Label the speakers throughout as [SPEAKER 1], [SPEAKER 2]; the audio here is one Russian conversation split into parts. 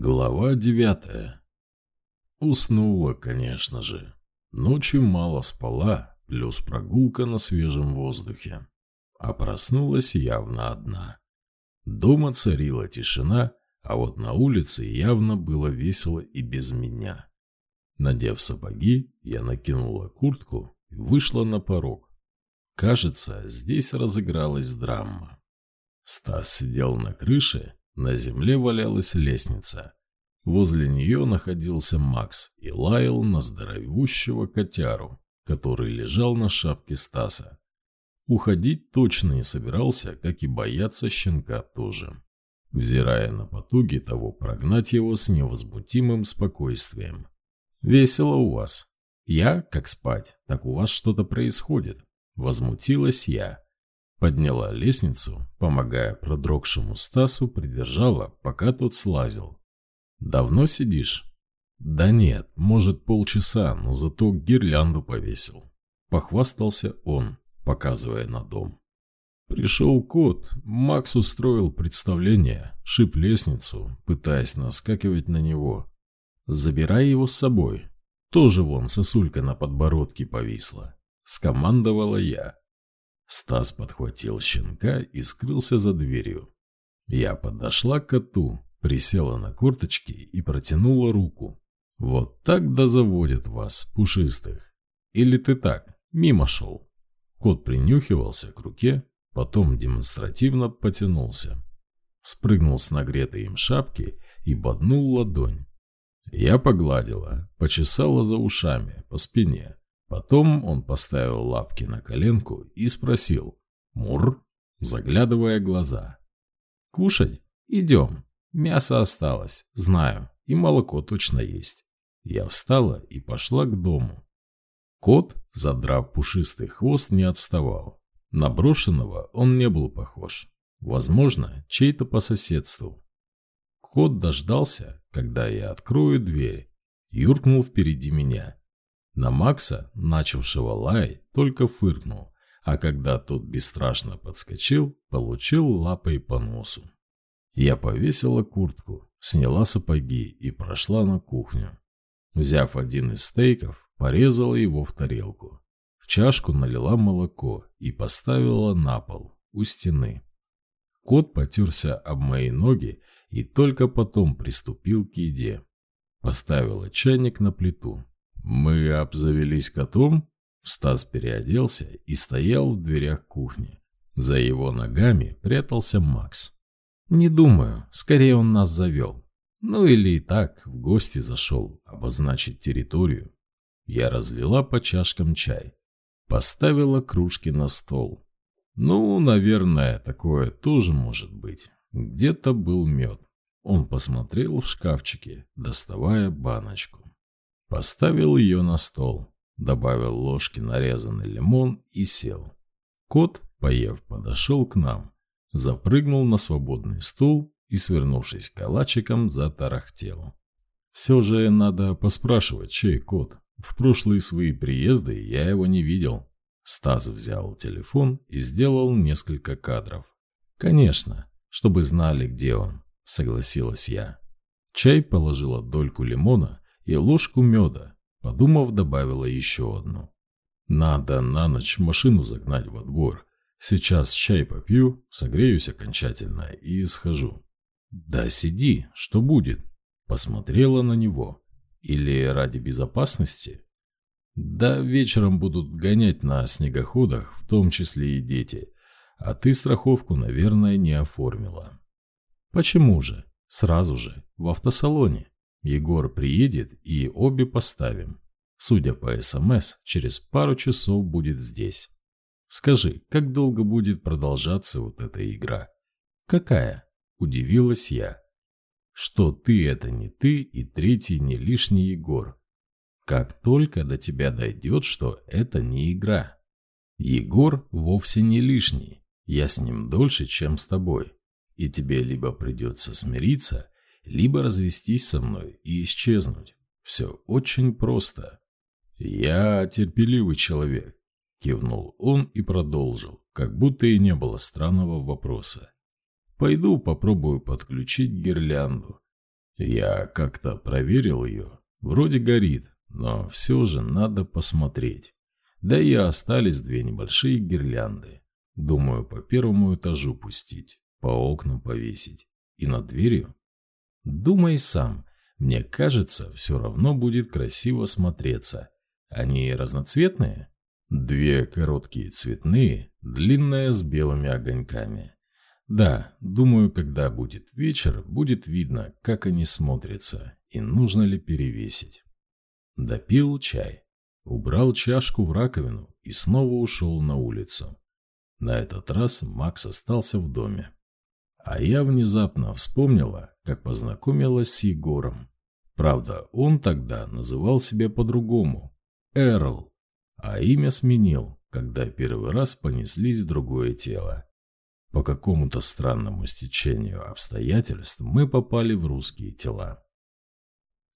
[SPEAKER 1] Глава девятая. Уснула, конечно же. Ночью мало спала, плюс прогулка на свежем воздухе. А проснулась явно одна. Дома царила тишина, а вот на улице явно было весело и без меня. Надев сапоги, я накинула куртку и вышла на порог. Кажется, здесь разыгралась драма. Стас сидел на крыше на земле валялась лестница. Возле нее находился Макс и лаял на здоровущего котяру, который лежал на шапке Стаса. Уходить точно не собирался, как и бояться щенка тоже. Взирая на потуги того прогнать его с невозмутимым спокойствием. «Весело у вас. Я, как спать, так у вас что-то происходит». Возмутилась я. Подняла лестницу, помогая продрогшему Стасу, придержала, пока тот слазил. «Давно сидишь?» «Да нет, может полчаса, но зато гирлянду повесил». Похвастался он, показывая на дом. Пришел кот, Макс устроил представление, шип лестницу, пытаясь наскакивать на него. «Забирай его с собой». Тоже вон сосулька на подбородке повисла. Скомандовала я. Стас подхватил щенка и скрылся за дверью. Я подошла к коту, присела на корточки и протянула руку. Вот так да заводят вас, пушистых. Или ты так, мимо шел. Кот принюхивался к руке, потом демонстративно потянулся. Спрыгнул с нагретой им шапки и боднул ладонь. Я погладила, почесала за ушами, по спине. Потом он поставил лапки на коленку и спросил «Мур?», заглядывая глаза. «Кушать? Идем. Мясо осталось, знаю, и молоко точно есть». Я встала и пошла к дому. Кот, задрав пушистый хвост, не отставал. На брошенного он не был похож. Возможно, чей-то по соседству. Кот дождался, когда я открою дверь, юркнул впереди меня на Макса, начавшего лаять, только фыркнул, а когда тот бесстрашно подскочил, получил лапой по носу. Я повесила куртку, сняла сапоги и прошла на кухню. Взяв один из стейков, порезала его в тарелку. В чашку налила молоко и поставила на пол, у стены. Кот потерся об мои ноги и только потом приступил к еде. Поставила чайник на плиту, мы обзавелись котом? Стас переоделся и стоял в дверях кухни. За его ногами прятался Макс. Не думаю, скорее он нас завел. Ну или и так, в гости зашел, обозначить территорию. Я разлила по чашкам чай. Поставила кружки на стол. Ну, наверное, такое тоже может быть. Где-то был мед. Он посмотрел в шкафчике, доставая баночку. Поставил ее на стол, добавил ложки нарезанный лимон и сел. Кот, поев, подошел к нам, запрыгнул на свободный стул и, свернувшись калачиком, затарахтел. Все же надо поспрашивать, чей кот. В прошлые свои приезды я его не видел. Стас взял телефон и сделал несколько кадров. «Конечно, чтобы знали, где он», — согласилась я. Чай положила дольку лимона и ложку меда. Подумав, добавила еще одну. Надо на ночь машину загнать во двор. Сейчас чай попью, согреюсь окончательно и схожу. Да сиди, что будет? Посмотрела на него. Или ради безопасности? Да, вечером будут гонять на снегоходах, в том числе и дети. А ты страховку, наверное, не оформила. Почему же? Сразу же, в автосалоне. Егор приедет и обе поставим. Судя по СМС, через пару часов будет здесь. Скажи, как долго будет продолжаться вот эта игра? Какая? Удивилась я. Что ты это не ты и третий не лишний Егор. Как только до тебя дойдет, что это не игра. Егор вовсе не лишний. Я с ним дольше, чем с тобой. И тебе либо придется смириться, либо развестись со мной и исчезнуть. Все очень просто. Я терпеливый человек, кивнул он и продолжил, как будто и не было странного вопроса. Пойду попробую подключить гирлянду. Я как-то проверил ее. Вроде горит, но все же надо посмотреть. Да и остались две небольшие гирлянды. Думаю, по первому этажу пустить, по окнам повесить. И над дверью? Думай сам. Мне кажется, все равно будет красиво смотреться. Они разноцветные? Две короткие цветные, длинная с белыми огоньками. Да, думаю, когда будет вечер, будет видно, как они смотрятся и нужно ли перевесить. Допил чай, убрал чашку в раковину и снова ушел на улицу. На этот раз Макс остался в доме. А я внезапно вспомнила, как познакомилась с Егором. Правда, он тогда называл себя по-другому – Эрл, а имя сменил, когда первый раз понеслись в другое тело. По какому-то странному стечению обстоятельств мы попали в русские тела.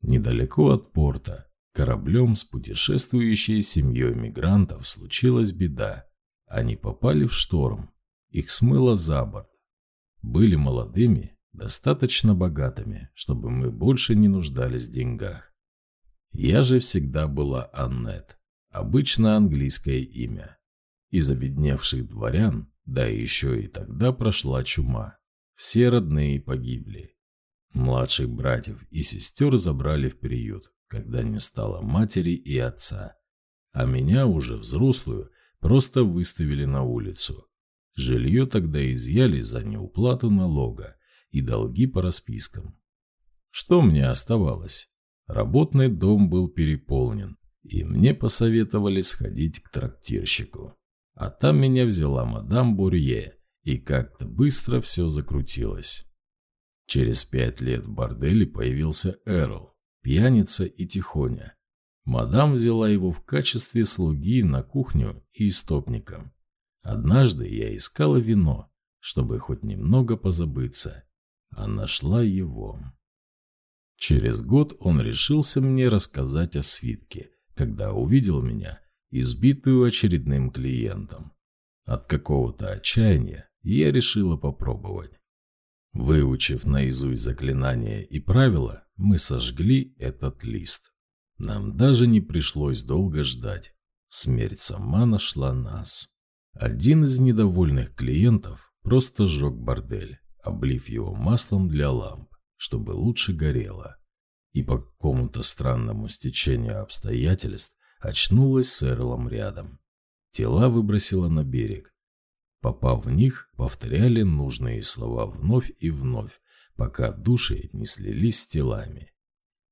[SPEAKER 1] Недалеко от порта, кораблем с путешествующей семьей мигрантов случилась беда. Они попали в шторм, их смыло за борт. Были молодыми, достаточно богатыми, чтобы мы больше не нуждались в деньгах. Я же всегда была Аннет, обычно английское имя. Из обедневших дворян да еще и тогда прошла чума. Все родные погибли. Младших братьев и сестер забрали в приют, когда не стало матери и отца. А меня, уже взрослую, просто выставили на улицу. Жилье тогда изъяли за неуплату налога и долги по распискам. Что мне оставалось? Работный дом был переполнен, и мне посоветовали сходить к трактирщику. А там меня взяла мадам Бурье, и как-то быстро все закрутилось. Через пять лет в борделе появился Эрл, пьяница и тихоня. Мадам взяла его в качестве слуги на кухню и истопником. Однажды я искала вино, чтобы хоть немного позабыться, а нашла его. Через год он решился мне рассказать о свитке, когда увидел меня избитую очередным клиентом. От какого-то отчаяния я решила попробовать. Выучив наизусть заклинания и правила, мы сожгли этот лист. Нам даже не пришлось долго ждать. Смерть сама нашла нас. Один из недовольных клиентов просто сжег бордель, облив его маслом для ламп, чтобы лучше горело. И по какому-то странному стечению обстоятельств очнулась с Эрлом рядом. Тела выбросила на берег. Попав в них, повторяли нужные слова вновь и вновь, пока души не слились с телами.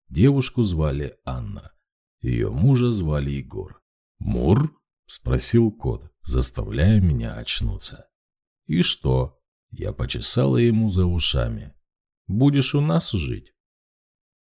[SPEAKER 1] Девушку звали Анна. Ее мужа звали Егор. «Мур?» – спросил кот, заставляя меня очнуться. «И что?» – я почесала ему за ушами. «Будешь у нас жить?»